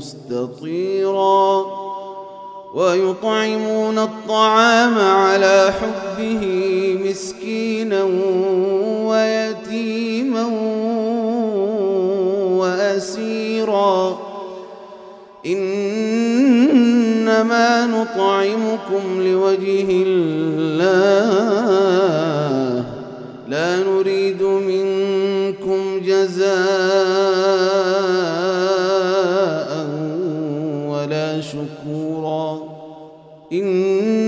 مستطيرا ويطعمون الطعام على حبه مسكينا ويتيما وأسيرا إنما نطعمكم لوجه الله